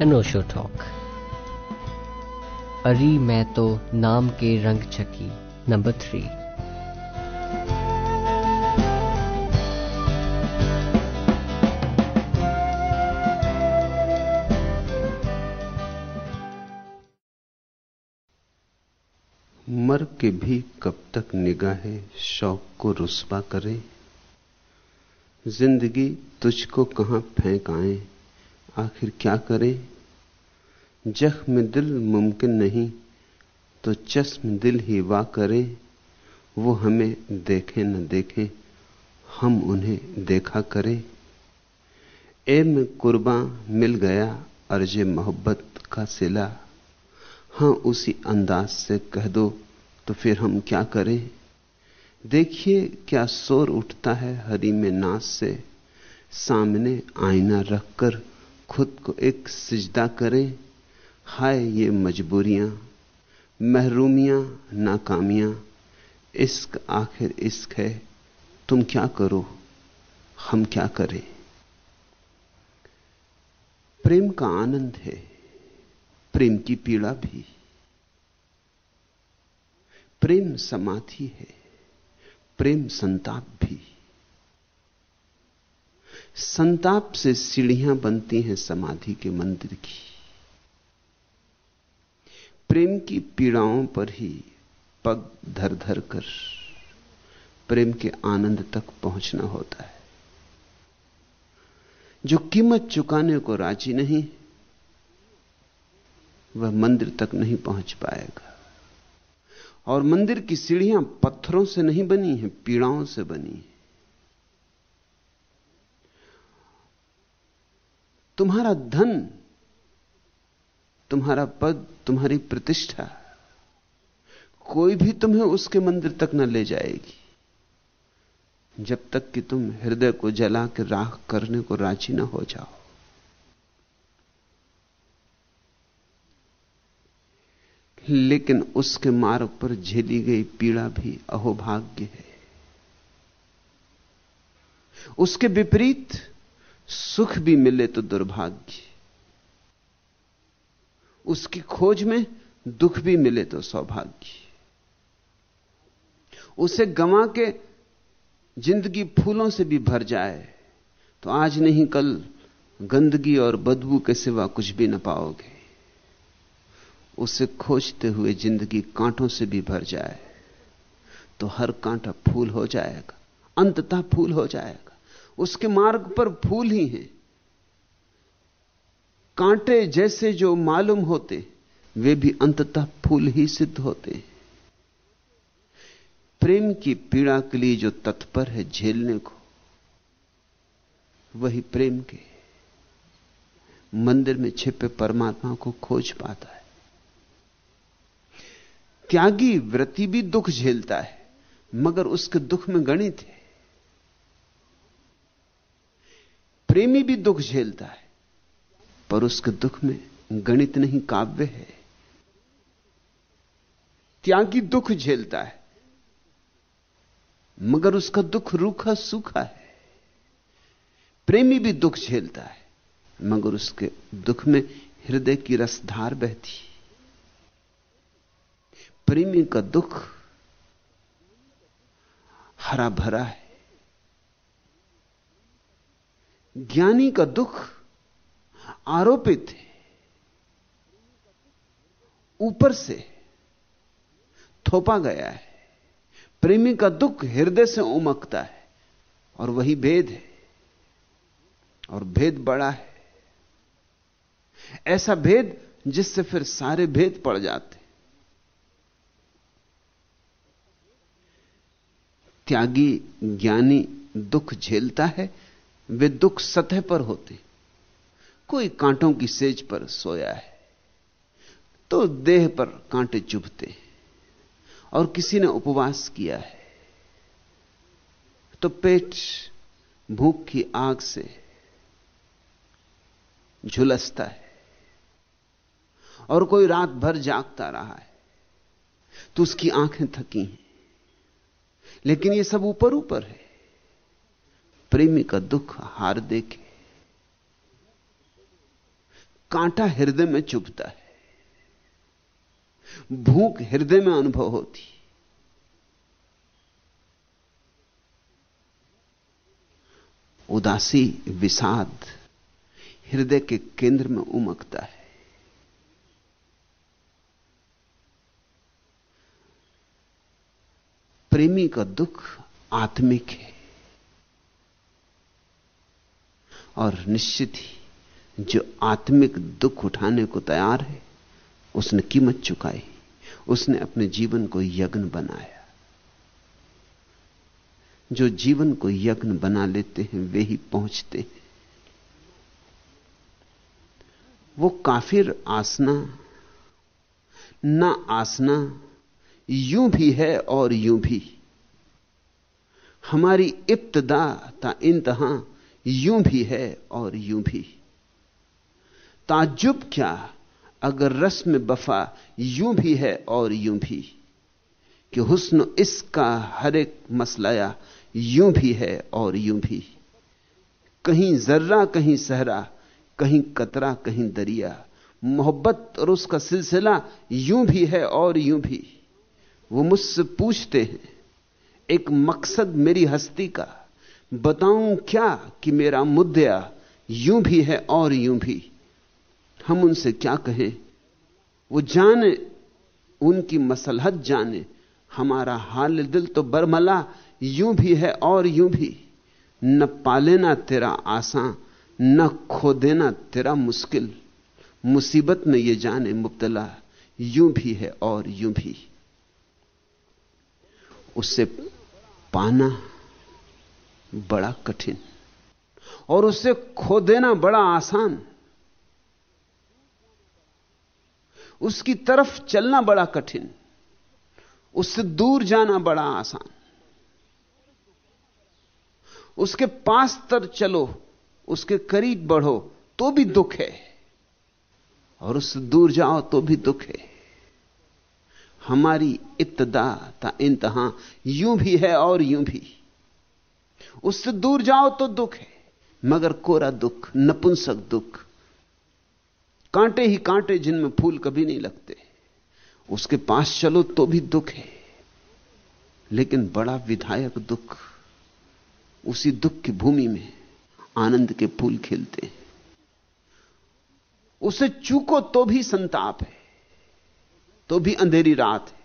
अनोशो talk अरी मैं तो नाम के रंग चकी नंबर थ्री मर के भी कब तक निगाहें शौक को रुस्वा करें? ज़िंदगी तुझको कहाँ फेंक आए? आखिर क्या करे? जख्म दिल मुमकिन नहीं तो चश्म दिल ही वाह करे। वो हमें देखे न देखे, हम उन्हें देखा करें। ए में कुर्बा मिल गया अर्ज़ मोहब्बत का सिला। हाँ, उसी अंदाज से कह दो तो फिर हम क्या करें? देखिए क्या शोर उठता है हरी में नाच से। सामने आईना रखकर खुद को एक सिजदा करें। हाय, ये मजबूरियाँ, महरूमियाँ, नाकामियाँ, इश्क आखिर इश्क है। तुम क्या करो? हम क्या करें? प्रेम का आनंद है, प्रेम की पीड़ा भी। प्रेम समाधि है, प्रेम संताप भी। संताप से सीढ़ियाँ बनती हैं समाधि के मंदिर की। प्रेम की पीड़ाओं पर ही पग धर धर कर प्रेम के आनंद तक पहुँचना होता है। जो कीमत चुकाने को राज़ी नहीं, वह मंदिर तक नहीं पहुँच पाएगा। और मंदिर की सीढ़ियाँ पत्थरों से नहीं बनी हैं, पीड़ाओं से बनी हैं। तुम्हारा धन, तुम्हारा पद, तुम्हारी प्रतिष्ठा, कोई भी तुम्हें उसके मंदिर तक न ले जाएगी। जब तक कि तुम हृदय को जला के राख करने को राज़ी न हो जाओ। लेकिन उसके मार्ग पर झेली गई पीड़ा भी अहोभाग्य है। उसके विपरीत सुख भी मिले तो दुर्भाग्य। उसकी खोज में दुख भी मिले तो सौभाग्य। उसे गंवा के ज़िंदगी फूलों से भी भर जाए तो आज नहीं कल गंदगी और बदबू के सिवा कुछ भी न पाओगे। उसे खोजते हुए ज़िंदगी कांटों से भी भर जाए तो हर कांटा फूल हो जाएगा, अंततः फूल हो जाएगा। उसके मार्ग पर फूल ही हैं। कांटे जैसे जो मालूम होते, वे भी अंततः फूल ही सिद्ध होते। हैं प्रेम की पीड़ा के लिए जो तत्पर है झेलने को, वही प्रेम के मंदिर में छिपे परमात्मा को खोज पाता है। त्यागी व्रति भी दुख झेलता है, मगर उसके दुख में गणित है। प्रेमी भी दुख झेलता है, पर उसके दुख में गणित नहीं, काव्य है। त्यागी दुख झेलता है, मगर उसका दुख रूखा सूखा है। प्रेमी भी दुख झेलता है, मगर उसके दुख में हृदय की रसधार बहती प्रेमी का दुख हरा भरा है ज्ञानी का दुख आरोपित है। ऊपर से थोपा गया है। प्रेमी का दुख हृदय से उमकता है और वही भेद है। और भेद बड़ा है। ऐसा भेद जिससे फिर सारे भेद पड़ जाते त्यागी ज्ञानी दुख झेलता है वे दुख सतह पर होते। कोई कांटों की सेज पर सोया है तो देह पर कांटे चुभते और किसी ने उपवास किया है तो पेट भूख की आग से झुलसता है, और कोई रात भर जागता रहा है तो उसकी आँखें थकी हैं। लेकिन ये सब ऊपर ऊपर है। प्रेमी का दुख हार देखे। कांटा हृदय में चुभता है। भूख हृदय में अनुभव होती उदासी विषाद हृदय के केंद्र में उमकता है। प्रेमी का दुख आत्मिक है। और निश्चित ही जो आत्मिक दुख उठाने को तैयार है, उसने कीमत चुकाई, उसने अपने जीवन को यज्ञ बनाया। जो जीवन को यज्ञ बना लेते हैं, वे ही पहुँचते हैं। वो काफिर आसना, ना आसना, यूँ भी है और यूँ भी। हमारी इब्तदा ता इंतहा यूँ भी है और यूँ भी। ताजुब क्या? अगर रस्म बफा यूँ भी है और यूँ भी। कि हुस्न इसका हर एक मसलाया यूँ भी है और यूँ भी। कहीं जर्रा, कहीं सहरा, कहीं कतरा, कहीं दरिया। मोहब्बत और उसका सिलसिला यूँ भी है और यूँ भी। वो मुझसे पूछते हैं, एक मकसद मेरी हस्ती का। बताऊँ क्या कि मेरा मुद्दा यूँ भी है और यूँ भी? हम उनसे क्या कहें? वो जाने, उनकी मसलहत जाने। हमारा हाल दिल तो बरमला, यूँ भी है और यूँ भी। न पालेना तेरा आसान न खो देना तेरा मुश्किल। मुसीबत में ये जाने मुब्तला, यूँ भी है और यूँ भी। उससे पाना बड़ा कठिन। और उससे खो देना बड़ा आसान। उसकी तरफ़ चलना बड़ा कठिन। उससे दूर जाना बड़ा आसान। उसके पास तर चलो, उसके करीब बढ़ो तो भी दुख है। और उससे दूर जाओ तो भी दुख है। हमारी इब्तदा ता इंतहा, यूँ भी है और यूँ भी। उससे दूर जाओ तो दुख है। मगर कोरा दुख, नपुंसक दुख। कांटे ही कांटे जिनमें फूल कभी नहीं लगते। उसके पास चलो तो भी दुख है। लेकिन बड़ा विधायक दुख, उसी दुख की भूमि में आनंद के फूल खिलते हैं। उसे चूको तो भी संताप है तो भी अंधेरी रात है।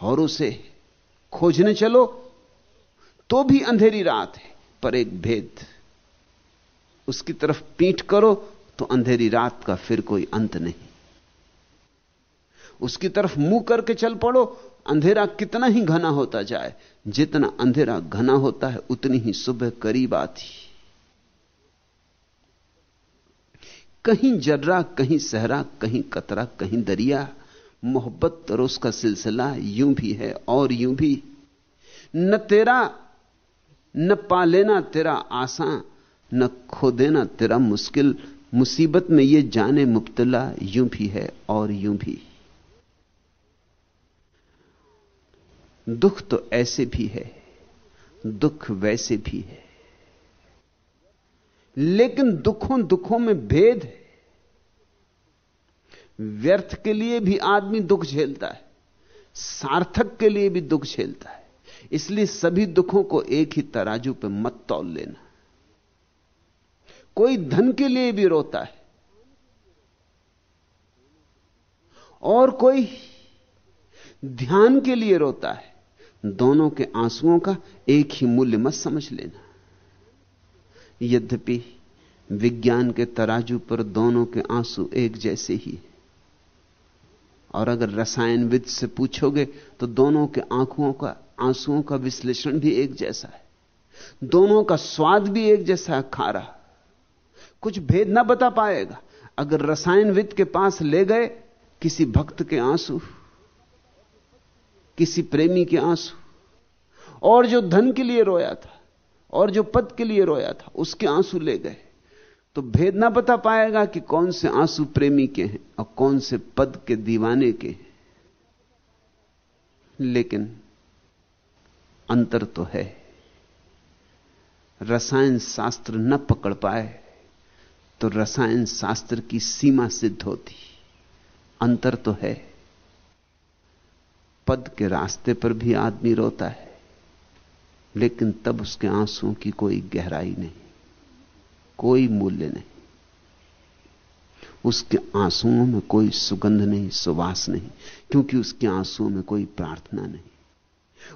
और उसे खोजने चलो तो भी अंधेरी रात है, पर एक भेद। उसकी तरफ़ पीठ करो तो अंधेरी रात का फिर कोई अंत नहीं। उसकी तरफ़ मुँह करके चल पड़ो, अंधेरा कितना ही घना होता जाए, जितना अंधेरा घना होता है, उतनी ही सुबह करीब आती। कहीं जर्रा, कहीं सहरा, कहीं कतरा, कहीं दरिया, मोहब्बत और उसका सिलसिला यूँ भी है और यूँ भी। न तेरा न पा लेना तेरा आसान, न खो देना तेरा मुश्किल। मुसीबत में ये जाने मुब्तला यूँ भी है और यूँ भी। दुख तो ऐसे भी है, दुख वैसे भी है। लेकिन दुखों दुखों में भेद है। व्यर्थ के लिए भी आदमी दुख झेलता है, सार्थक के लिए भी दुख झेलता है। इसलिए सभी दुखों को एक ही तराजू पर मत तौल लेना। कोई धन के लिए भी रोता है, और कोई ध्यान के लिए रोता है, दोनों के आंसुओं का एक ही मूल्य मत समझ लेना। यद्यपि विज्ञान के तराजू पर दोनों के आँसू एक जैसे ही और अगर रसायनविद से पूछोगे तो दोनों के आँखों का आंसुओं का विश्लेषण भी एक जैसा है। दोनों का स्वाद भी एक जैसा है, खारा। कुछ भेद ना बता पाएगा। अगर रसायनविद के पास ले गए, किसी भक्त के आँसू, किसी प्रेमी के आँसू, और जो धन के लिए रोया था, और जो पद के लिए रोया था, उसके आँसू ले गए तो भेद ना बता पाएगा कि कौन से आँसू प्रेमी के हैं और कौन से पद के दीवाने के हैं। लेकिन अंतर तो है। रसायन शास्त्र न पकड़ पाए तो रसायन शास्त्र की सीमा सिद्ध होती। अंतर तो है। पद के रास्ते पर भी आदमी रोता है, लेकिन तब उसके आंसुओं की कोई गहराई नहीं, कोई मूल्य नहीं। उसके आंसुओं में कोई सुगंध नहीं, सुवास नहीं, क्योंकि उसके आंसुओं में कोई प्रार्थना नहीं।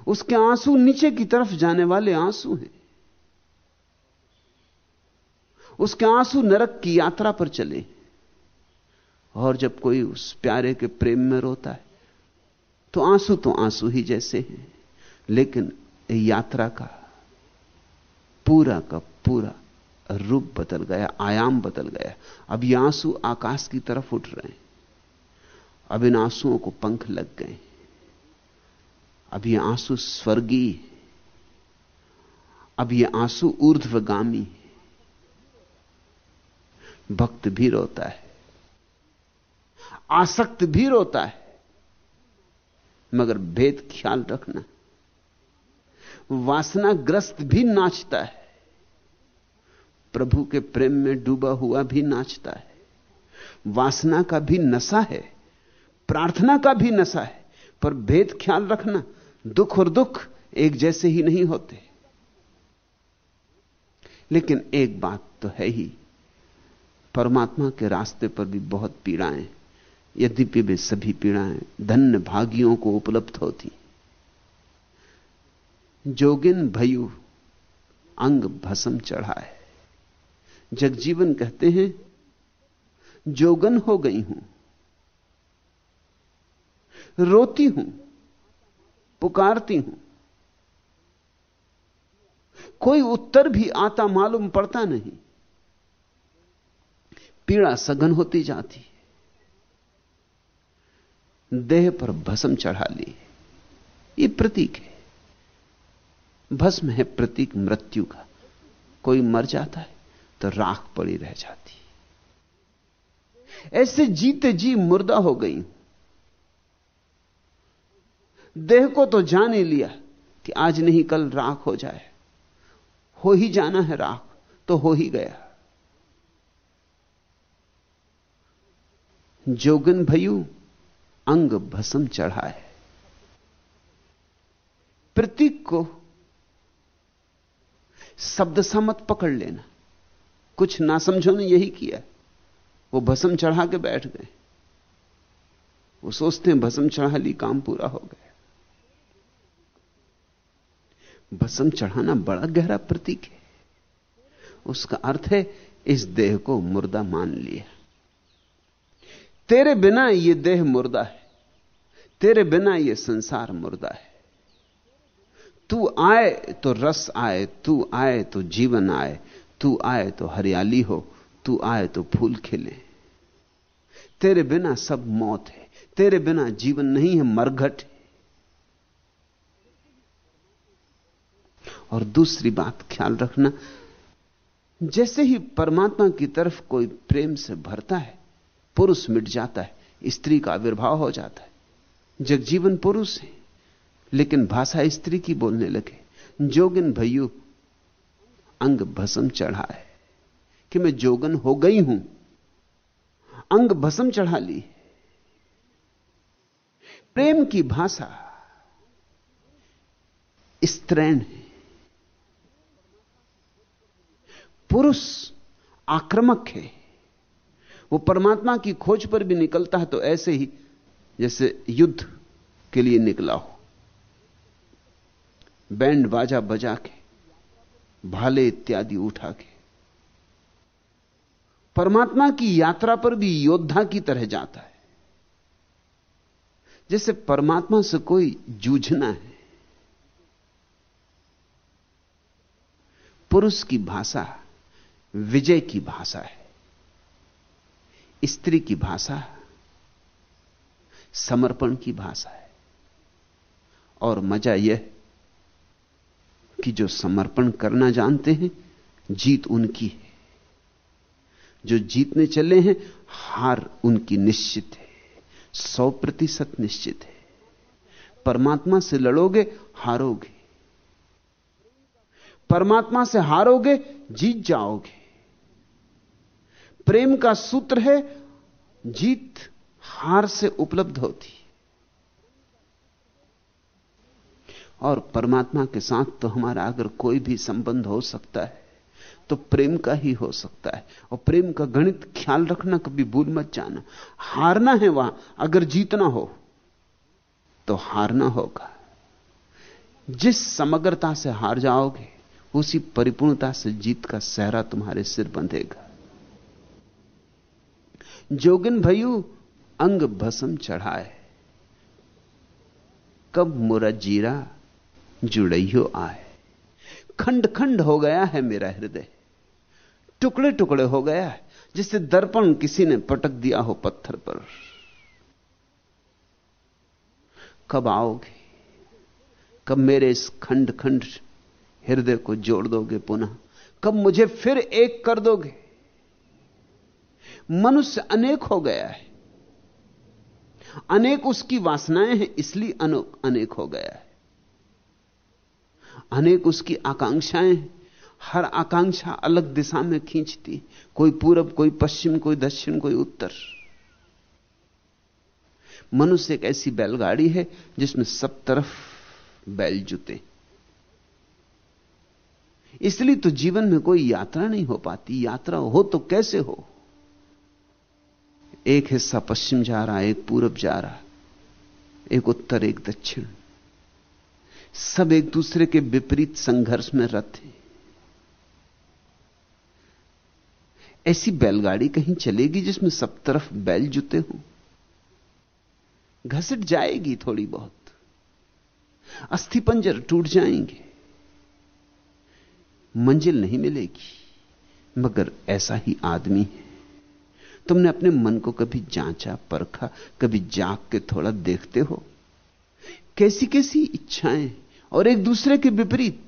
उसके आँसू नीचे की तरफ़ जाने वाले आँसू हैं। उसके आँसू नरक की यात्रा पर चले। और जब कोई उस प्यारे के प्रेम में रोता है तो आँसू तो आँसू ही जैसे हैं, लेकिन यात्रा का पूरा का पूरा रूप बदल गया, आयाम बदल गया। अब ये आँसू आकाश की तरफ़ उठ रहे हैं। अब इन आंसुओं को पंख लग गए अब ये आँसू स्वर्गीय अब ये आँसू ऊर्ध्वगामी भक्त भी रोता है। आसक्त भी रोता है। मगर भेद ख्याल रखना। वासनाग्रस्त भी नाचता है। प्रभु के प्रेम में डूबा हुआ भी नाचता है। वासना का भी नशा है। प्रार्थना का भी नशा है। पर भेद ख्याल रखना। दुख और दुख एक जैसे ही नहीं होते। लेकिन एक बात तो है ही, परमात्मा के रास्ते पर भी बहुत पीड़ाएँ, यद्यपि वे सभी पीड़ाएँ धन्य भागियों को उपलब्ध होती। जोगिन भयु अंग भसम चढ़ा है जगजीवन कहते हैं, जोगन हो गई हूँ, रोती हूँ पुकारती हूँ। कोई उत्तर भी आता मालूम पड़ता नहीं। पीड़ा सघन होती जाती है। देह पर भस्म चढ़ा ली ये प्रतीक है। भस्म है प्रतीक मृत्यु का। कोई मर जाता है तो राख पड़ी रह जाती ऐसे जीते जी मुर्दा हो गई देह को तो जान ही लिया कि आज नहीं कल राख हो जाए। हो ही जाना है राख तो हो ही गया। जोगन भयू, अंग भसम चढ़ा है प्रतीक को शब्द सा मत पकड़ लेना। कुछ ना समझो ने यही किया। वो भसम चढ़ा के बैठ गए। वो सोचते हैं भसम चढ़ा ली, काम पूरा हो गया। भसम चढ़ाना बड़ा गहरा प्रतीक है। उसका अर्थ है, इस देह को मुर्दा मान लिया। तेरे बिना यह देह मुर्दा है। तेरे बिना यह संसार मुर्दा है। तू आए तो रस आए, तू आए तो जीवन आए, तू आए तो हरियाली हो, तू आए तो फूल खिले। तेरे बिना सब मौत है। तेरे बिना जीवन नहीं है, मरघट और दूसरी बात, ख्याल रखना, जैसे ही परमात्मा की तरफ़ कोई प्रेम से भरता है, पुरुष मिट जाता है, स्त्री का आविर्भाव हो जाता है। जगजीवन पुरुष है, लेकिन भाषा स्त्री की बोलने लगे। जोगिन भैयू, अंग भसम चढ़ा है कि मैं जोगन हो गई हूँ। अंग भसम चढ़ा ली प्रेम की भाषा स्त्रैण है। पुरुष आक्रमक है। वो परमात्मा की खोज पर भी निकलता है तो ऐसे ही जैसे युद्ध के लिए निकला हो। बैंड बाजा बजा के भाले इत्यादि उठा के परमात्मा की यात्रा पर भी योद्धा की तरह जाता है। जैसे परमात्मा से कोई जूझना है। पुरुष की भाषा विजय की भाषा है, स्त्री की भाषा समर्पण की भाषा है। और मज़ा यह कि जो समर्पण करना जानते हैं, जीत उनकी है। जो जीतने चले हैं, हार उनकी निश्चित है, सौ प्रतिशत निश्चित है। परमात्मा से लड़ोगे, हारोगे। परमात्मा से हारोगे, जीत जाओगे। प्रेम का सूत्र है, जीत हार से उपलब्ध होती। और परमात्मा के साथ तो हमारा अगर कोई भी संबंध हो सकता है तो प्रेम का ही हो सकता है। और प्रेम का गणित ख्याल रखना, कभी भूल मत जाना। हारना है वहाँ, अगर जीतना हो तो हारना होगा। जिस समग्रता से हार जाओगे, उसी परिपूर्णता से जीत का सहरा तुम्हारे सिर बंधेगा। जोगिन भयु, अंग भसम चढ़ाए। कब मुरा जीरा जुड़इयो आए। खंड खंड हो गया है मेरा हृदय। टुकड़े टुकड़े हो गया है जिससे दर्पण किसी ने पटक दिया हो पत्थर पर। कब आओगे? कब मेरे इस खंड खंड हृदय को जोड़ दोगे पुनः? कब मुझे फिर एक कर दोगे? मनुष्य अनेक हो गया है। अनेक उसकी वासनाएँ हैं, इसलिए अनेक हो गया है। अनेक उसकी आकांक्षाएँ हर आकांक्षा अलग दिशा में खींचती कोई पूरब, कोई पश्चिम, कोई दक्षिण, कोई उत्तर। मनुष्य एक ऐसी बैलगाड़ी है, जिसमें सब तरफ़ बैल जुते। इसलिए तो जीवन में कोई यात्रा नहीं हो पाती। यात्रा हो तो कैसे हो? एक हिस्सा पश्चिम जा रहा, एक पूरब जा रहा, एक उत्तर, एक दक्षिण। सब एक दूसरे के विपरीत संघर्ष में रथ हैं। ऐसी बैलगाड़ी कहीं चलेगी जिसमें सब तरफ़ बैल जुते हों? घसट जाएगी थोड़ी बहुत। अस्थिपंजर टूट जाएँगे। मंजिल नहीं मिलेगी, मगर ऐसा ही आदमी है। तुमने अपने मन को कभी जांचा, परखा, कभी जाग के थोड़ा देखते हो? कैसी कैसी इच्छाएँ और एक दूसरे के विपरीत?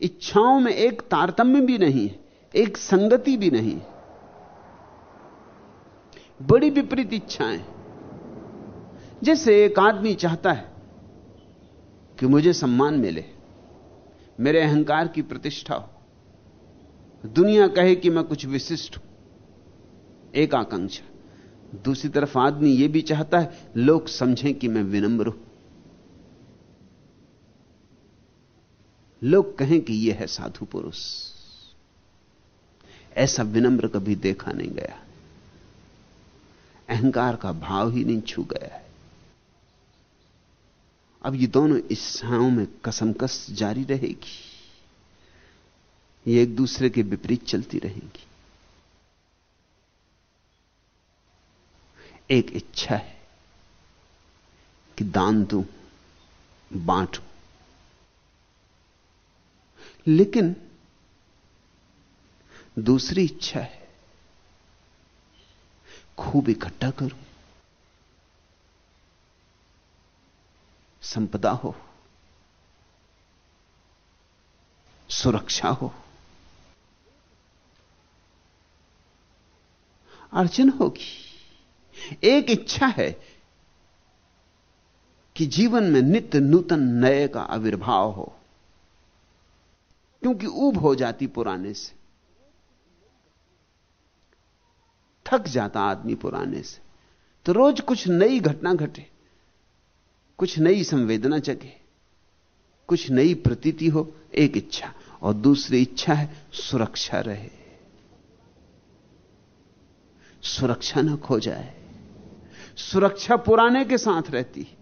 इच्छाओं में एक तारतम्य भी नहीं है एक संगति भी नहीं। बड़ी विपरीत इच्छाएँ। जैसे एक आदमी चाहता है कि मुझे सम्मान मिले, मेरे अहंकार की प्रतिष्ठा हो। दुनिया कहे कि मैं कुछ विशिष्ट हूँ। एक आकांक्षा दूसरी तरफ़ आदमी यह भी चाहता है, लोग समझें कि मैं विनम्र हूँ। लोग कहें कि यह है साधु पुरुष। ऐसा विनम्र कभी देखा नहीं गया। अहंकार का भाव ही नहीं छू गया है। अब ये दोनों इच्छाओं में कसमकस जारी रहेगी। ये एक दूसरे के विपरीत चलती रहेंगी। एक इच्छा है कि दान दूँ, बांटू। लेकिन दूसरी इच्छा है, खूब इकट्ठा करूँ, संपदा हो, सुरक्षा हो, अर्चन होगी। एक इच्छा है कि जीवन में नित्य नूतन नए का आविर्भाव हो। क्योंकि ऊब हो जाती पुराने से। थक जाता आदमी पुराने से। तो रोज कुछ नई घटना घटे। कुछ नई संवेदना जगे। कुछ नई प्रतीति हो, एक इच्छा। और दूसरी इच्छा है, सुरक्षा रहे। सुरक्षा ना खो जाए। सुरक्षा पुराने के साथ रहती है।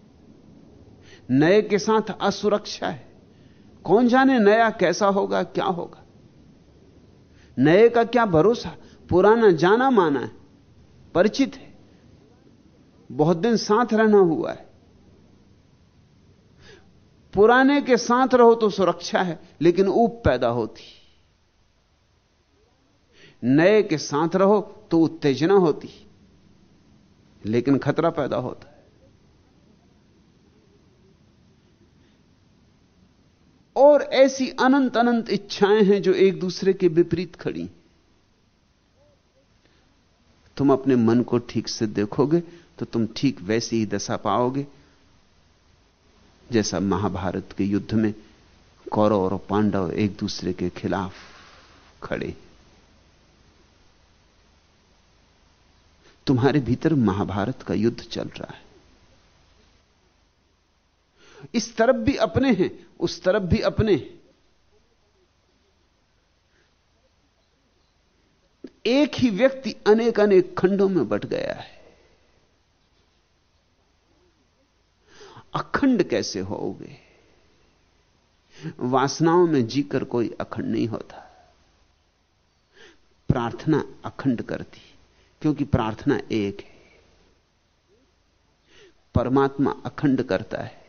नए के साथ असुरक्षा है। कौन जाने नया कैसा होगा, क्या होगा? नए का क्या भरोसा? पुराना जाना माना है, परिचित है। बहुत दिन साथ रहना हुआ है। पुराने के साथ रहो तो सुरक्षा है, लेकिन ऊप पैदा होती। नए के साथ रहो तो उत्तेजना होती। लेकिन खतरा पैदा होता है। और ऐसी अनंत अनंत इच्छाएँ हैं जो एक दूसरे के विपरीत खड़ी। तुम अपने मन को ठीक से देखोगे तो तुम ठीक वैसी ही दशा पाओगे, जैसा महाभारत के युद्ध में कौरव और पांडव एक दूसरे के खिलाफ खड़े। तुम्हारे भीतर महाभारत का युद्ध चल रहा है। इस तरफ़ भी अपने हैं, उस तरफ़ भी अपने एक ही व्यक्ति अनेक अनेक खंडों में बट गया है। अखंड कैसे होगे वासनाओं में जीकर कोई अखंड नहीं होता। प्रार्थना अखंड करती। क्योंकि प्रार्थना एक है। परमात्मा अखंड करता है,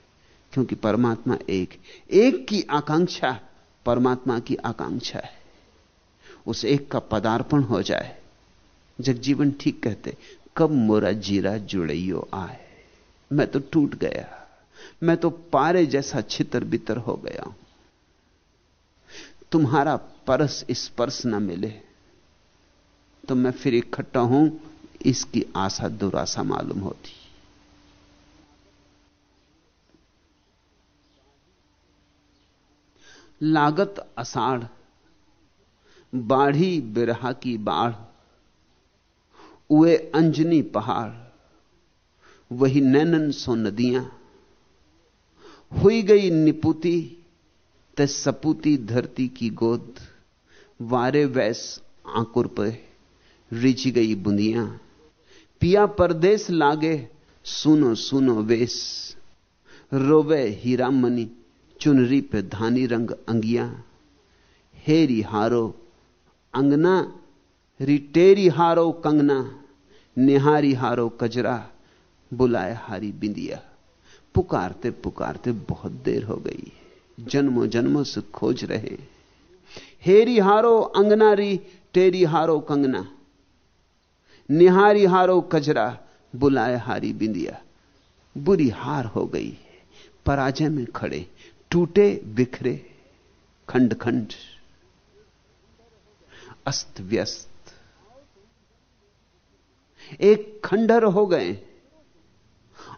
क्योंकि परमात्मा एक एक की आकांक्षा परमात्मा की आकांक्षा है। उस एक का पदार्पण हो जाए। जगजीवन ठीक कहते, कब मोरा जीरा जुड़इयो आए? मैं तो टूट गया। मैं तो पारे जैसा छितर बितर हो गया हूँ। तुम्हारा परस स्पर्श न मिले। तो मैं फिर इकट्ठा हूँ, इसकी आशा दुराशा मालूम होती। लागत अषाढ़ बाढ़ी बिरहा की बाढ़, उए अंजनी पहाड़, वही नैनन सो नदियाँ, हुई गई निपुती, ते धरती की गोद, वारे वैस आंकुर पे। रिची गई बुंदियाँ। पिया परदेश लागे, सुनो सुनो वेश। रोवे हीरा मनी, चुनरी पे धानी रंग अंगिया। हेरी हारो, अंगना रिटेरी हारो कंगना। निहारी हारो कजरा, बुलाए हारी बिंदिया। पुकारते पुकारते बहुत देर हो गई। जन्मों जन्मों से खोज रहे। हेरी हारो अंगनारी टेरी हारो कंगना। निहारी हारो कजरा, बुलाए हारी बिंदिया। बुरी हार हो गई, पराजय में खड़े, टूटे बिखरे खंड खंड अस्त व्यस्त। एक खंडर हो गए।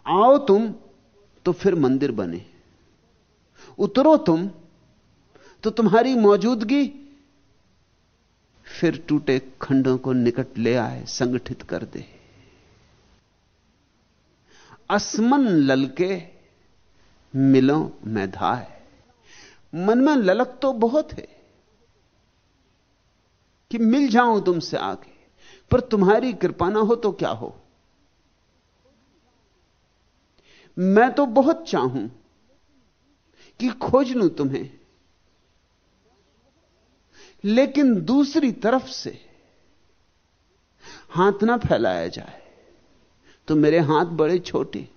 आओ तुम तो फिर मंदिर बने। उतरो तुम तो तुम्हारी मौजूदगी फिर टूटे खंडों को निकट ले आए, संगठित कर दे। असमन ललके मिलो मैं धाए। मन में ललक तो बहुत है कि मिल जाऊँ तुमसे आगे, पर तुम्हारी कृपा ना हो तो क्या हो? मैं तो बहुत चाहूँ कि खोज लू तुम्हें। लेकिन दूसरी तरफ़ से हाथ ना फैलाया जाए तो मेरे हाथ बड़े छोटे।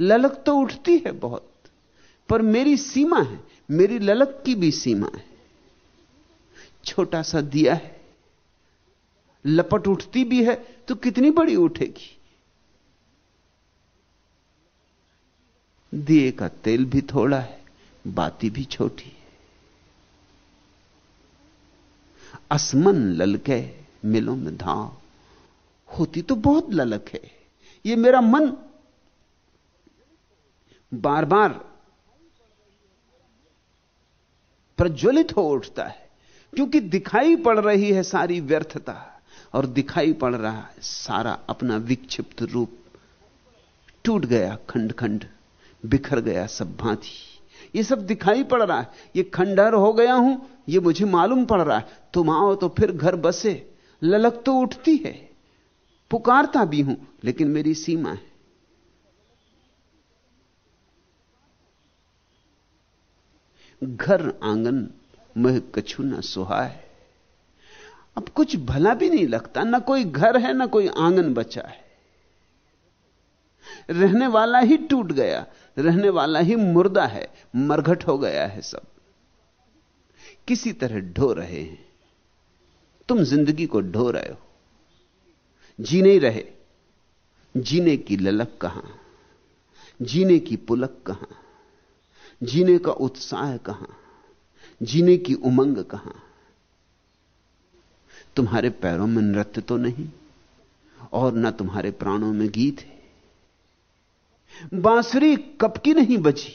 ललक तो उठती है बहुत, पर मेरी सीमा है, मेरी ललक की भी सीमा है। छोटा सा दिया है, लपट उठती भी है तो कितनी बड़ी उठेगी? दिए का तेल भी थोड़ा है, बाती भी छोटी है असमन ललके मिलो में धाव होती तो बहुत ललक है। ये मेरा मन बार बार प्रज्वलित हो उठता है, क्योंकि दिखाई पड़ रही है सारी व्यर्थता और दिखाई पड़ रहा है सारा अपना विक्षिप्त रूप। टूट गया खंड खंड बिखर गया सब भांति। ये सब दिखाई पड़ रहा है। ये खंडहर हो गया हूँ, ये मुझे मालूम पड़ रहा है। तुम आओ तो फिर घर बसे। ललक तो उठती है। पुकारता भी हूँ, लेकिन मेरी सीमा है। घर आँगन मह कछु न सुहाए। अब कुछ भला भी नहीं लगता। ना कोई घर है, ना कोई आँगन बचा है। रहने वाला ही टूट गया, रहने वाला ही मुर्दा है, मरघट हो गया है सब। किसी तरह ढो रहे हैं। तुम ज़िंदगी को ढो रहे हो। जी नहीं रहे। जीने की ललक कहाँ? जीने की पुलक कहाँ? जीने का उत्साह कहाँ? जीने की उमंग कहाँ? तुम्हारे पैरों में नृत्य तो नहीं, और ना तुम्हारे प्राणों में गीत है। बांसुरी कब की नहीं बची।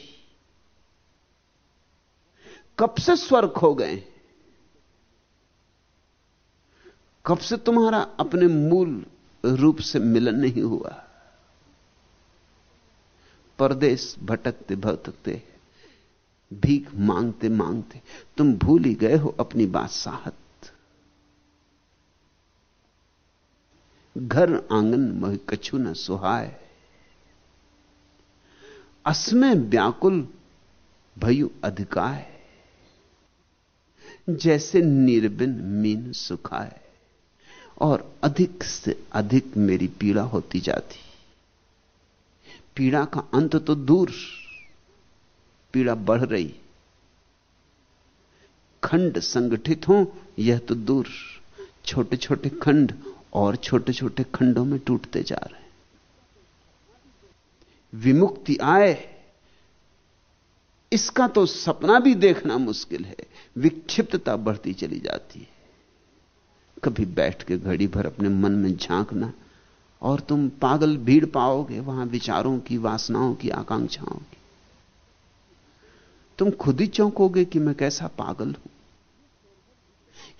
कब से स्वर खो गए। कब से तुम्हारा अपने मूल रूप से मिलन नहीं हुआ। परदेश भटकते भटकते, भीख मांगते मांगते तुम भूल ही गए हो अपनी बादशाहत। घर आँगन मह कछु न सुहाय असमय व्याकुल भयु अधिकाय जैसे निर्बिन मीन सुखाए और अधिक से अधिक मेरी पीड़ा होती जाती। पीड़ा का अंत तो दूर, पीड़ा बढ़ रही। खंड संगठित हो, यह तो दूर। छोटे छोटे खंड और छोटे छोटे खंडों में टूटते जा रहे। विमुक्ति आए, इसका तो सपना भी देखना मुश्किल है। विक्षिप्तता बढ़ती चली जाती है। कभी बैठ के घड़ी भर अपने मन में झांकना, और तुम पागल भीड़ पाओगे, वहाँ विचारों की, वासनाओं की, आकांक्षाओं की। तुम खुद ही चौंकोगे कि मैं कैसा पागल हूँ।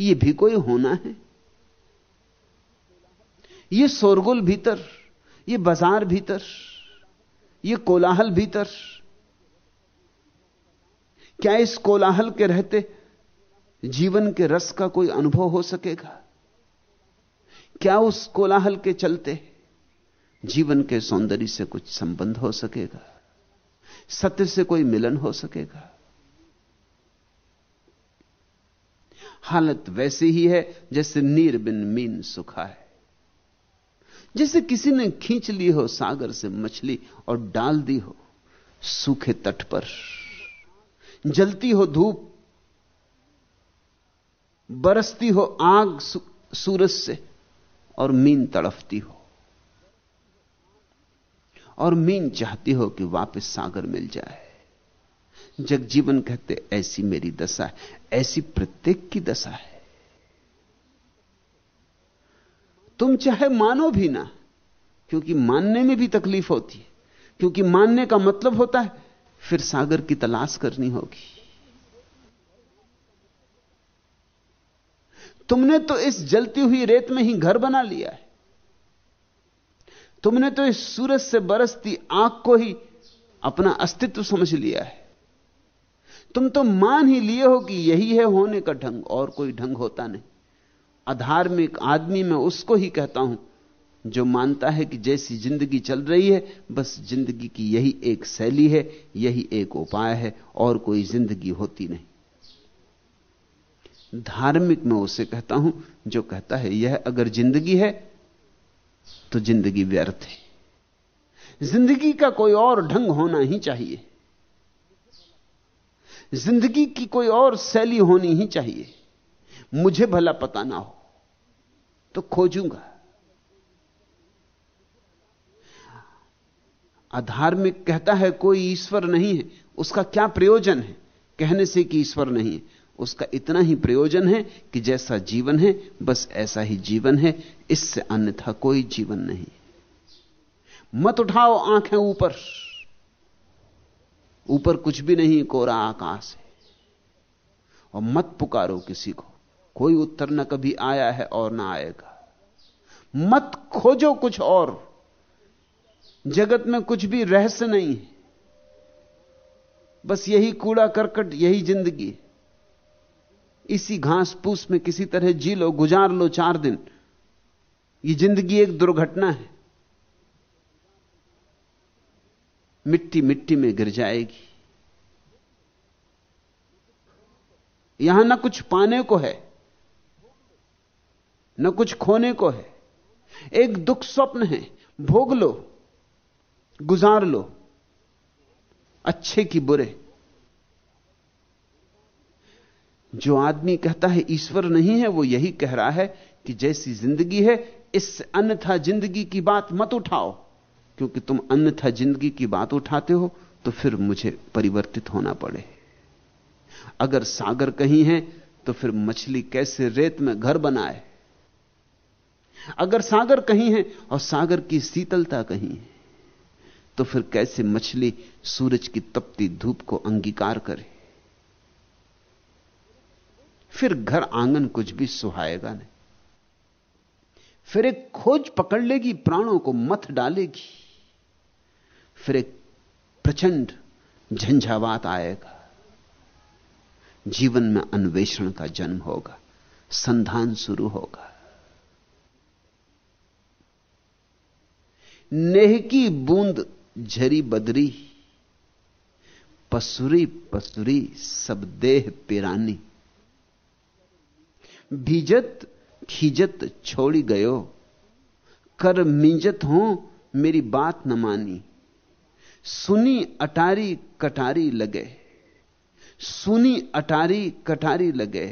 यह भी कोई होना है? यह शोरगुल भीतर यह बाज़ार भीतर यह कोलाहल भीतर। क्या इस कोलाहल के रहते जीवन के रस का कोई अनुभव हो सकेगा? क्या उस कोलाहल के चलते जीवन के सौंदर्य से कुछ संबंध हो सकेगा? सत्य से कोई मिलन हो सकेगा? हालत वैसी ही है जैसे नीर बिन मीन सुखा है। जैसे किसी ने खींच ली हो सागर से मछली और डाल दी हो सूखे तट पर, जलती हो धूप, बरसती हो आग सूरज से और मीन तड़फती हो, और मीन चाहती हो कि वापस सागर मिल जाए। जगजीवन कहते, ऐसी मेरी दशा है, ऐसी प्रत्येक की दशा है। तुम चाहे मानो भी ना, क्योंकि मानने में भी तकलीफ़ होती है, क्योंकि मानने का मतलब होता है, फिर सागर की तलाश करनी होगी। तुमने तो इस जलती हुई रेत में ही घर बना लिया है। तुमने तो इस सूरज से बरसती आँख को ही अपना अस्तित्व समझ लिया है। तुम तो मान ही लिए हो कि यही है होने का ढंग, और कोई ढंग होता नहीं। अधार्मिक आदमी मैं उसको ही कहता हूँ, जो मानता है कि जैसी ज़िंदगी चल रही है, बस ज़िंदगी की यही एक शैली है, यही एक उपाय है, और कोई ज़िंदगी होती नहीं। धार्मिक मैं उसे कहता हूँ, जो कहता है, यह अगर ज़िंदगी है तो ज़िंदगी व्यर्थ है। ज़िंदगी का कोई और ढंग होना ही चाहिए। ज़िंदगी की कोई और शैली होनी ही चाहिए। मुझे भला पता ना हो तो खोजूँगा। अधार्मिक कहता है कोई ईश्वर नहीं है, उसका क्या प्रयोजन है? कहने से कि ईश्वर नहीं है, उसका इतना ही प्रयोजन है कि जैसा जीवन है, बस ऐसा ही जीवन है, इससे अन्यथा कोई जीवन नहीं मत उठाओ आँखें ऊपर। ऊपर कुछ भी नहीं, कोरा आकाश है। और मत पुकारो किसी को। कोई उत्तर न कभी आया है और ना आएगा। मत खोजो कुछ और। जगत में कुछ भी रहस्य नहीं है। बस यही कूड़ा करकट, यही ज़िंदगी। इसी घास फूस में किसी तरह जी लो, गुजार लो चार दिन। ये ज़िंदगी एक दुर्घटना है। मिट्टी मिट्टी में गिर जाएगी। यहाँ ना कुछ पाने को है। न कुछ खोने को है। एक दुख स्वप्न है। भोग लो, गुजार लो, अच्छे की बुरे। जो आदमी कहता है, ईश्वर नहीं है, वो यही कह रहा है कि जैसी ज़िंदगी है, इससे अन्यथा ज़िंदगी की बात मत उठाओ। क्योंकि तुम अन्यथा ज़िंदगी की बात उठाते हो तो फिर मुझे परिवर्तित होना पड़े। अगर सागर कहीं है तो फिर मछली कैसे रेत में घर बनाए? अगर सागर कहीं है और सागर की शीतलता कहीं है तो फिर कैसे मछली सूरज की तपती धूप को अंगीकार करे? फिर घर आँगन कुछ भी सुहाएगा नहीं। फिर एक खोज पकड़ लेगी, प्राणों को मत डालेगी। फिर एक प्रचंड झंझावात आएगा। जीवन में अन्वेषण का जन्म होगा, संधान शुरू होगा। नेह की बूंद झरी बदरी, पसुरी पसुरी सब देह पिरानी। भीजत खीजत छोड़ी गयो, कर मिंजत हो मेरी बात न मानी। सुनी अटारी कटारी लगे, सुनी अटारी कटारी लगे,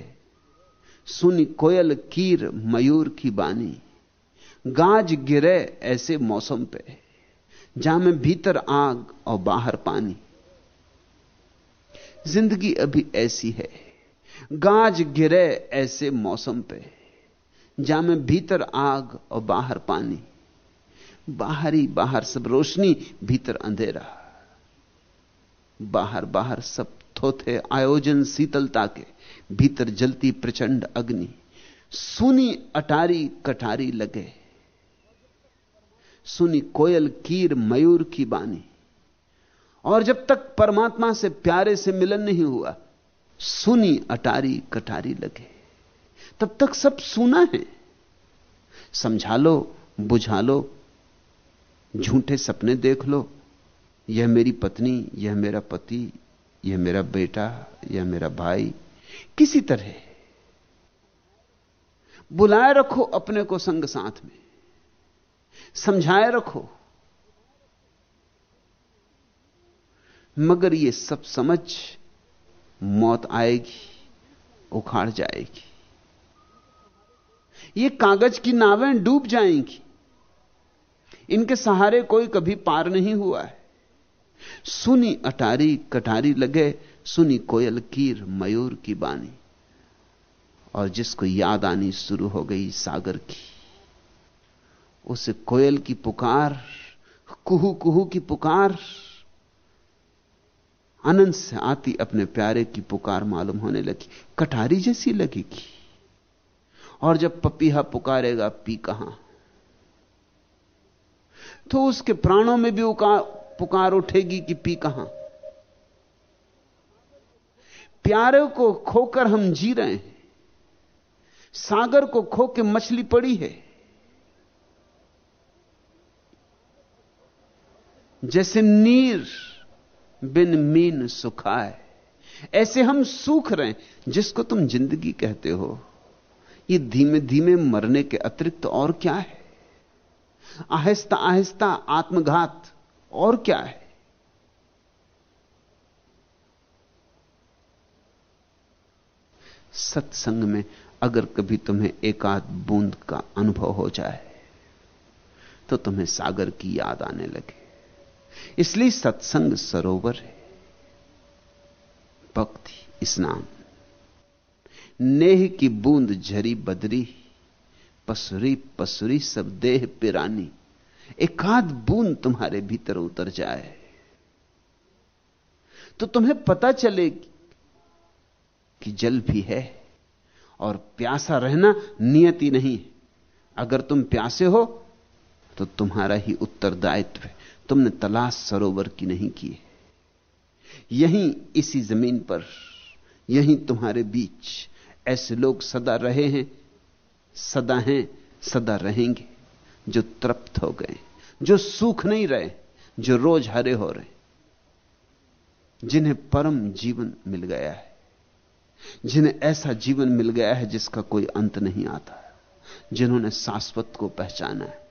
सुनी कोयल कीर मयूर की बानी। गाज गिरे ऐसे मौसम पे, जहाँ में भीतर आग और बाहर पानी। ज़िंदगी अभी ऐसी है, गाज गिरे ऐसे मौसम पे, जहाँ में भीतर आग और बाहर पानी। बाहर ही बाहर सब रोशनी, भीतर अंधेरा। बाहर बाहर सब थोथे आयोजन शीतलता के, भीतर जलती प्रचंड अग्नि। सुनी अटारी कटारी लगे सुनी कोयल कीर मयूर की बानी। और जब तक परमात्मा से प्यारे से मिलन नहीं हुआ, सुनी अटारी कटारी लगे। तब तक सब सुना है। समझा लो, बुझा लो, झूठे सपने देख लो। यह मेरी पत्नी, यह मेरा पति, यह मेरा बेटा, यह मेरा भाई, किसी तरह। बुलाए रखो अपने को संग साथ में। समझाए रखो। मगर ये सब समझ मौत आएगी, उखाड़ जाएगी। ये कागज़ की नावें डूब जाएँगी। इनके सहारे कोई कभी पार नहीं हुआ है। सुनी अटारी कटारी लगे, सुनी कोयल कीर मयूर की बानी। और जिसको याद आनी शुरू हो गई सागर की। उसे कोयल की पुकार कुहू कुहू की पुकार। अनंत से आती अपने प्यारे की पुकार मालूम होने लगी। कटारी जैसी लगेगी। और जब पपीहा पुकारेगा, पी कहाँ? तो उसके प्राणों में भी पुकार उठेगी कि पी कहाँ? प्यारे को खोकर हम जी रहे हैं। सागर को खो के मछली पड़ी है। जैसे नीर बिन मीन सुखाए। ऐसे हम सूख रहे हैं, जिसको तुम ज़िंदगी कहते हो। ये धीमे धीमे मरने के अतिरिक्त और क्या है? आहिस्ता आहिस्ता आत्मघात और क्या है? सत्संग में अगर कभी तुम्हें एकाध बूंद का अनुभव हो जाए तो तुम्हें सागर की याद आने लगे। इसलिए सत्संग सरोवर है। भक्ति स्नान। नेह की बूंद झरी बदरी, पसुरी पसुरी सब देह पिरानी। एकाध बूंद तुम्हारे भीतर उतर जाए। तो तुम्हें पता चले कि जल भी है और प्यासा रहना नियति नहीं अगर तुम प्यासे हो तो तुम्हारा ही उत्तरदायित्व है। तुमने तलाश सरोवर की नहीं की है। यहीं इसी ज़मीन पर, यहीं तुम्हारे बीच ऐसे लोग सदा रहे हैं, सदा हैं, सदा रहेंगे, जो तृप्त हो गए, जो सूख नहीं रहे, जो रोज हरे हो रहे। जिन्हें परम जीवन मिल गया है, जिन्हें ऐसा जीवन मिल गया है जिसका कोई अंत नहीं आता, जिन्होंने शाश्वत को पहचाना है।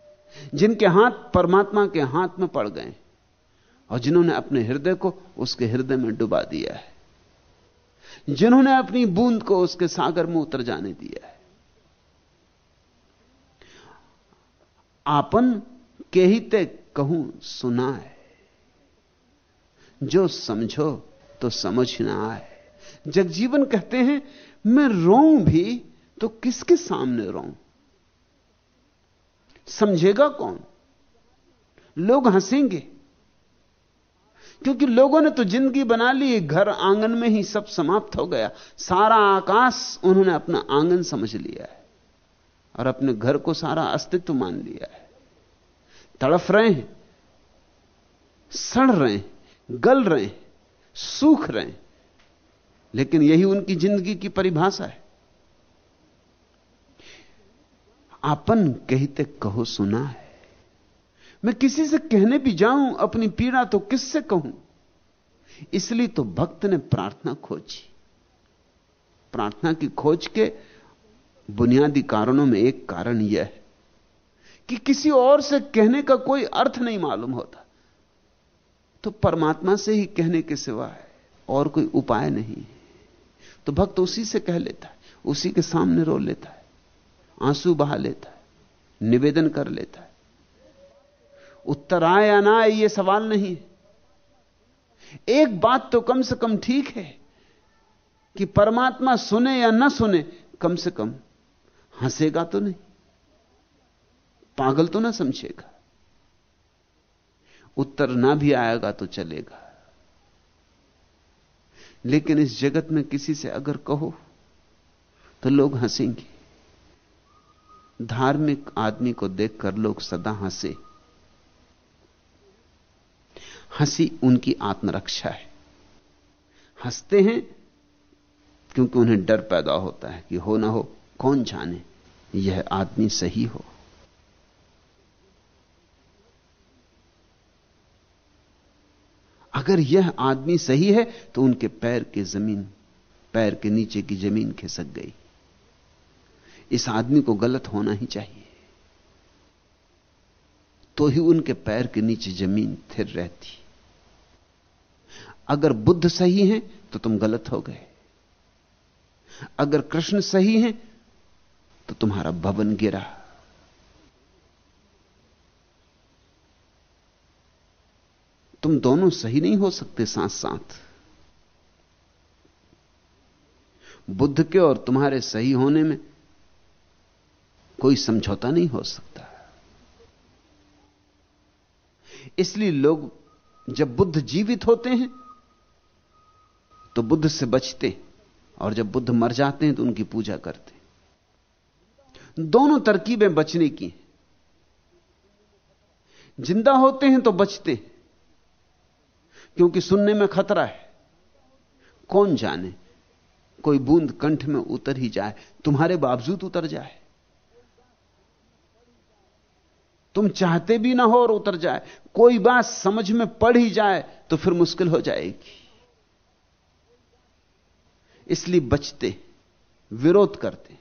जिनके हाथ परमात्मा के हाथ में पड़ गए और जिन्होंने अपने हृदय को उसके हृदय में डुबा दिया है। जिन्होंने अपनी बूंद को उसके सागर में उतर जाने दिया है। आपन के ही ते कहूँ सुना है जो समझो तो समझ ना आए। जगजीवन कहते हैं, मैं रोऊं भी तो किसके सामने रोऊं? समझेगा कौन? लोग हंसेंगे। क्योंकि लोगों ने तो ज़िंदगी बना ली, घर आँगन में ही सब समाप्त हो गया। सारा आकाश उन्होंने अपना आँगन समझ लिया है और अपने घर को सारा अस्तित्व मान लिया है। तड़फ रहे हैं, सड़ रहे हैं, गल रहे हैं, सूख रहे हैं। लेकिन यही उनकी ज़िंदगी की परिभाषा है। आपन कहते कहो सुना है। मैं किसी से कहने भी जाऊँ, अपनी पीड़ा तो किससे कहूँ? इसलिए तो भक्त ने प्रार्थना खोजी। प्रार्थना की खोज के बुनियादी कारणों में एक कारण यह है कि किसी और से कहने का कोई अर्थ नहीं मालूम होता। तो परमात्मा से ही कहने के सिवा है, और कोई उपाय नहीं तो भक्त उसी से कह लेता है, उसी के सामने रो लेता है। आँसू बहा लेता है, निवेदन कर लेता है। उत्तर आए या ना आए यह सवाल नहीं एक बात तो कम से कम ठीक है कि परमात्मा सुने या ना सुने, कम से कम हंसेगा तो नहीं, पागल तो ना समझेगा। उत्तर ना भी आएगा तो चलेगा। लेकिन इस जगत में किसी से अगर कहो तो लोग हंसेंगे। धार्मिक आदमी को देखकर लोग सदा हंसे। हँसी उनकी आत्मरक्षा है। हँसते हैं क्योंकि उन्हें डर पैदा होता है कि हो ना हो, कौन जाने? यह आदमी सही हो। अगर यह आदमी सही है तो उनके पैर के ज़मीन, पैर के नीचे की ज़मीन खिसक गई। इस आदमी को गलत होना ही चाहिए। तो ही उनके पैर के नीचे ज़मीन थिर रहती। अगर बुद्ध सही है तो तुम गलत हो गए। अगर कृष्ण सही है तो तुम्हारा भवन गिरा। तुम दोनों सही नहीं हो सकते साथ साथ बुद्ध के और तुम्हारे सही होने में कोई समझौता नहीं हो सकता। इसलिए लोग जब बुद्ध जीवित होते हैं तो बुद्ध से बचते और जब बुद्ध मर जाते हैं तो उनकी पूजा करते दोनों तरकीबें बचने की ज़िंदा होते हैं तो बचते क्योंकि सुनने में खतरा है। कौन जाने? कोई बूंद कंठ में उतर ही जाए, तुम्हारे बावजूद उतर जाए। तुम चाहते भी ना हो और उतर जाए। कोई बात समझ में पड़ ही जाए तो फिर मुश्किल हो जाएगी। इसलिए बचते, विरोध करते।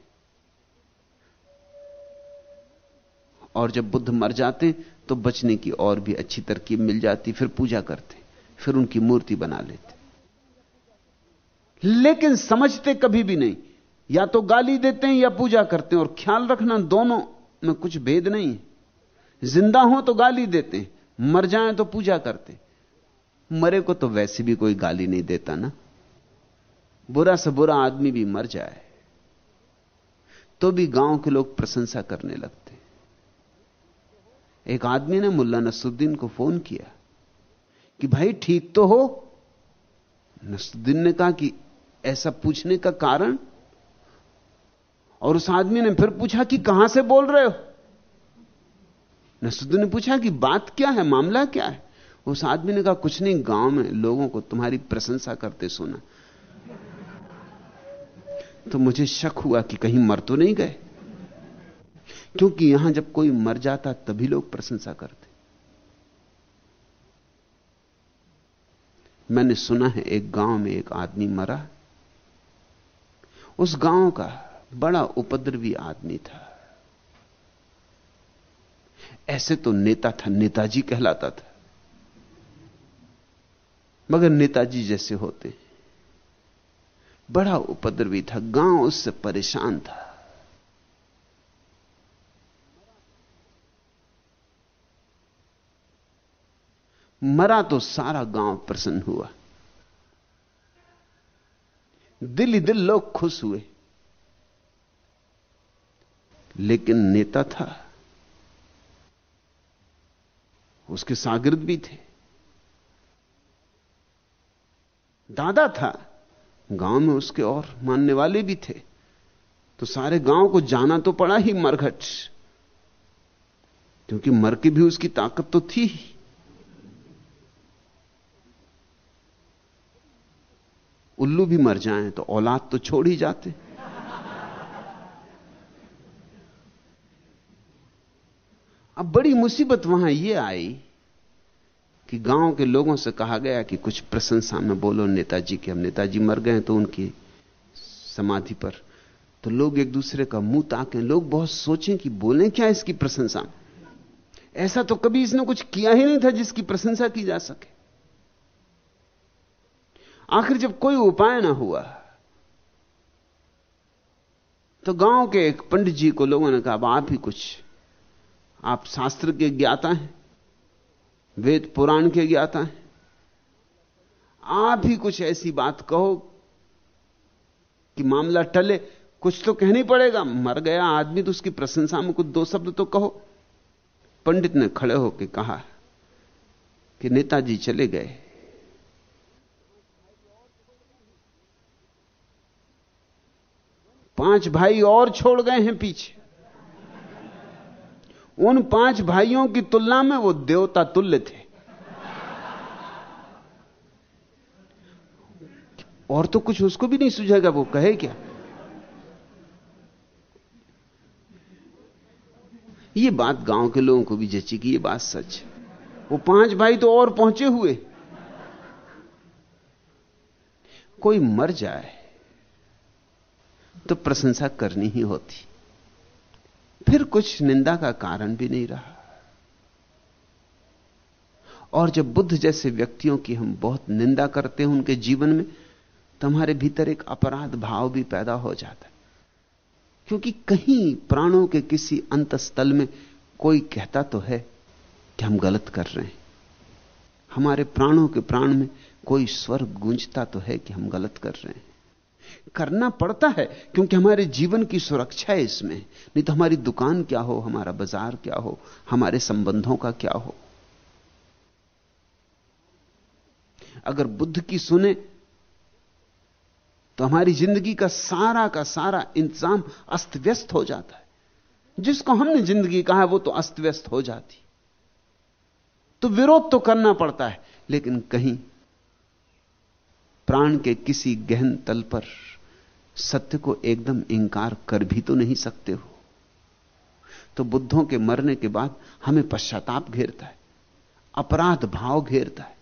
और जब बुद्ध मर जाते तो बचने की और भी अच्छी तरकीब मिल जाती, फिर पूजा करते, फिर उनकी मूर्ति बना लेते। लेकिन समझते कभी भी नहीं। या तो गाली देते हैं या पूजा करते हैं और ख्याल रखना दोनों में कुछ भेद नहीं है। ज़िंदा हो तो गाली देते, मर जाएँ तो पूजा करते। मरे को तो वैसे भी कोई गाली नहीं देता ना। बुरा से बुरा आदमी भी मर जाए तो भी गाँव के लोग प्रशंसा करने लगते। एक आदमी ने मुल्ला नसुद्दीन को फ़ोन किया कि भाई ठीक तो हो? नसुद्दीन ने कहा कि ऐसा पूछने का कारण? और उस आदमी ने फिर पूछा कि कहाँ से बोल रहे हो? नसुद्दीन ने पूछा कि बात क्या है, मामला क्या है? उस आदमी ने कहा, कुछ नहीं, गाँव में लोगों को तुम्हारी प्रशंसा करते सुना। तो मुझे शक हुआ कि कहीं मर तो नहीं गए। क्योंकि यहाँ जब कोई मर जाता, तभी लोग प्रशंसा करते। मैंने सुना है, एक गाँव में एक आदमी मरा। उस गाँव का बड़ा उपद्रवी आदमी था। ऐसे तो नेता था, नेताजी कहलाता था। मगर नेताजी जैसे होते। बड़ा उपद्रवी था, गाँव उससे परेशान था। मरा तो सारा गाँव प्रसन्न हुआ। दिल ही दिल लोग खुश हुए। लेकिन नेता था। उसके सागिर्द भी थे। दादा था, गाँव में उसके और मानने वाले भी थे। तो सारे गाँव को जाना तो पड़ा ही मरघट, क्योंकि मर के भी उसकी ताकत तो थी ही। उल्लू भी मर जाएँ तो औलाद तो छोड़ ही जाते। अब बड़ी मुसीबत वहाँ यह आई कि गाँव के लोगों से कहा गया कि कुछ प्रशंसा में बोलो, नेताजी के हम नेताजी मर गए तो उनकी समाधि पर। तो लोग एक दूसरे का मुँह ताकें लोग बहुत सोचें कि बोलें क्या इसकी प्रशंसा? ऐसा तो कभी इसने कुछ किया ही नहीं था जिसकी प्रशंसा की जा सके। आखिर जब कोई उपाय ना हुआ तो गाँव के एक पंडित जी को लोगों ने कहा आप ही कुछ आप शास्त्र के ज्ञाता हैं, वेद पुराण के ज्ञाता हैं। आप ही कुछ ऐसी बात कहो कि मामला टले, कुछ तो कहना ही पड़ेगा। मर गया आदमी तो उसकी प्रशंसा में कुछ दो शब्द तो कहो। पंडित ने खड़े होकर कहा कि नेताजी चले गए। पाँच भाई और छोड़ गए हैं पीछे। उन पाँच भाइयों की तुलना में वो देवता तुल्य थे। और तो कुछ उसको भी नहीं सुझेगा वो कहे क्या? ये बात गाँव के लोगों को भी जची कि ये बात सच है। वो पाँच भाई तो और पहुँचे हुए। कोई मर जाए तो प्रशंसा करनी ही होती। फिर कुछ निंदा का कारण भी नहीं रहा। और जब बुद्ध जैसे व्यक्तियों की हम बहुत निंदा करते हैं उनके जीवन में तो हमारे भीतर एक अपराध भाव भी पैदा हो जाता है। क्योंकि कहीं प्राणों के किसी अंतस्थल में कोई कहता तो है कि हम गलत कर रहे हैं। हमारे प्राणों के प्राण में कोई स्वर गूंजता तो है कि हम गलत कर रहे हैं। करना पड़ता है, क्योंकि हमारे जीवन की सुरक्षा है इसमें। नहीं तो हमारी दुकान क्या हो, हमारा बाज़ार क्या हो, हमारे संबंधों का क्या हो? अगर बुद्ध की सुने तो हमारी ज़िंदगी का सारा का सारा इंतज़ाम अस्त व्यस्त हो जाता है। जिसको हमने ज़िंदगी कहा है, वो तो अस्त व्यस्त हो जाती। तो विरोध तो करना पड़ता है, लेकिन कहीं प्राण के किसी गहन तल पर सत्य को एकदम इंकार कर भी तो नहीं सकते हो। तो बुद्धों के मरने के बाद हमें पश्चाताप घेरता है, अपराध भाव घेरता है।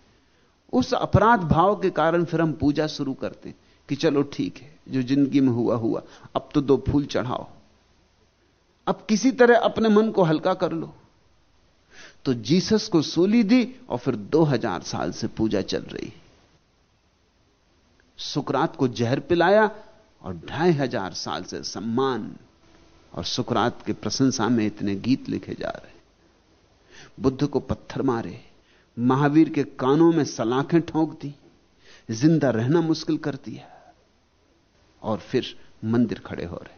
उस अपराध भाव के कारण फिर हम पूजा शुरू करते हैं कि चलो ठीक है, जो ज़िंदगी में हुआ हुआ। अब तो दो फूल चढ़ाओ। अब किसी तरह अपने मन को हल्का कर लो। तो जीसस को सूली दी और फिर दो हज़ार साल से पूजा चल रही सुकरात को जहर पिलाया और ढाई हज़ार साल से सम्मान और सुकरात के प्रशंसा में इतने गीत लिखे जा रहे बुद्ध को पत्थर मारे, महावीर के कानों में सलाखें ठोंक दी, ज़िंदा रहना मुश्किल कर दिया और फिर मंदिर खड़े हो रहे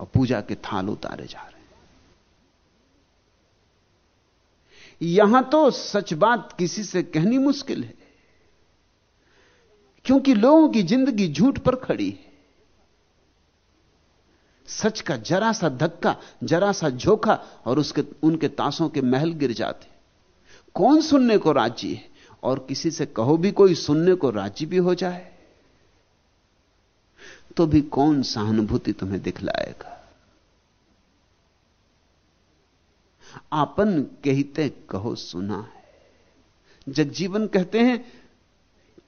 और पूजा के थाल उतारे जा रहे यहाँ तो सच बात किसी से कहनी मुश्किल है। क्योंकि लोगों की ज़िंदगी झूठ पर खड़ी है। सच का जरा सा धक्का, जरा सा झोंका और उसके, उनके तासों के महल गिर जाते कौन सुनने को राज़ी है? और किसी से कहो भी कोई सुनने को राज़ी भी हो जाए? तो भी कौन सहानुभूति तुम्हें दिखलाएगा? आपन कहते कहो सुना है। जगजीवन कहते हैं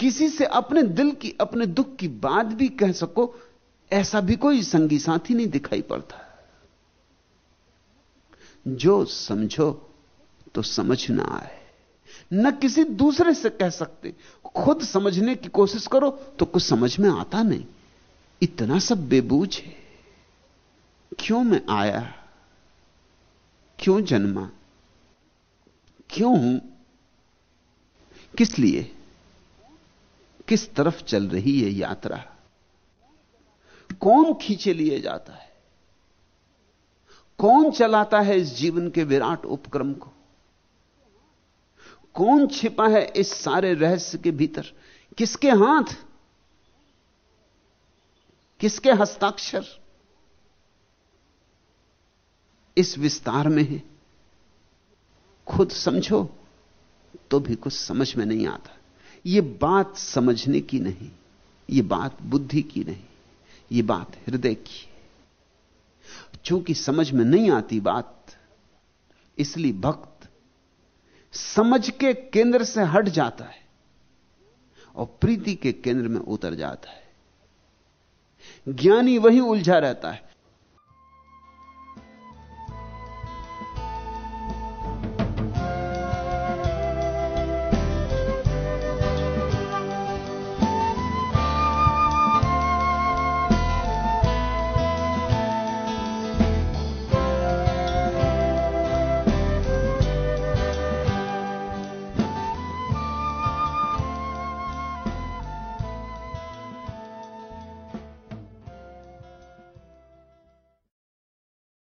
किसी से अपने दिल की, अपने दुख की बात भी कह सको, ऐसा भी कोई संगी साथी नहीं दिखाई पड़ता। जो समझो तो समझ ना आए। न किसी दूसरे से कह सकते। खुद समझने की कोशिश करो तो कुछ समझ में आता नहीं। इतना सब बेबूझ है। क्यों मैं आया? क्यों जन्मा? क्यों हूँ? किस लिए? किस तरफ़ चल रही है यात्रा? कौन खींचे लिए जाता है? कौन चलाता है इस जीवन के विराट उपक्रम को? कौन छिपा है इस सारे रहस्य के भीतर? किसके हाथ? किसके हस्ताक्षर? इस विस्तार में है। खुद समझो तो भी कुछ समझ में नहीं आता। यह बात समझने की नहीं यह बात बुद्धि की नहीं यह बात हृदय की चूँकि समझ में नहीं आती बात, इसलिए भक्त समझ के केंद्र से हट जाता है और प्रीति के केंद्र में उतर जाता है। ज्ञानी वही उलझा रहता है।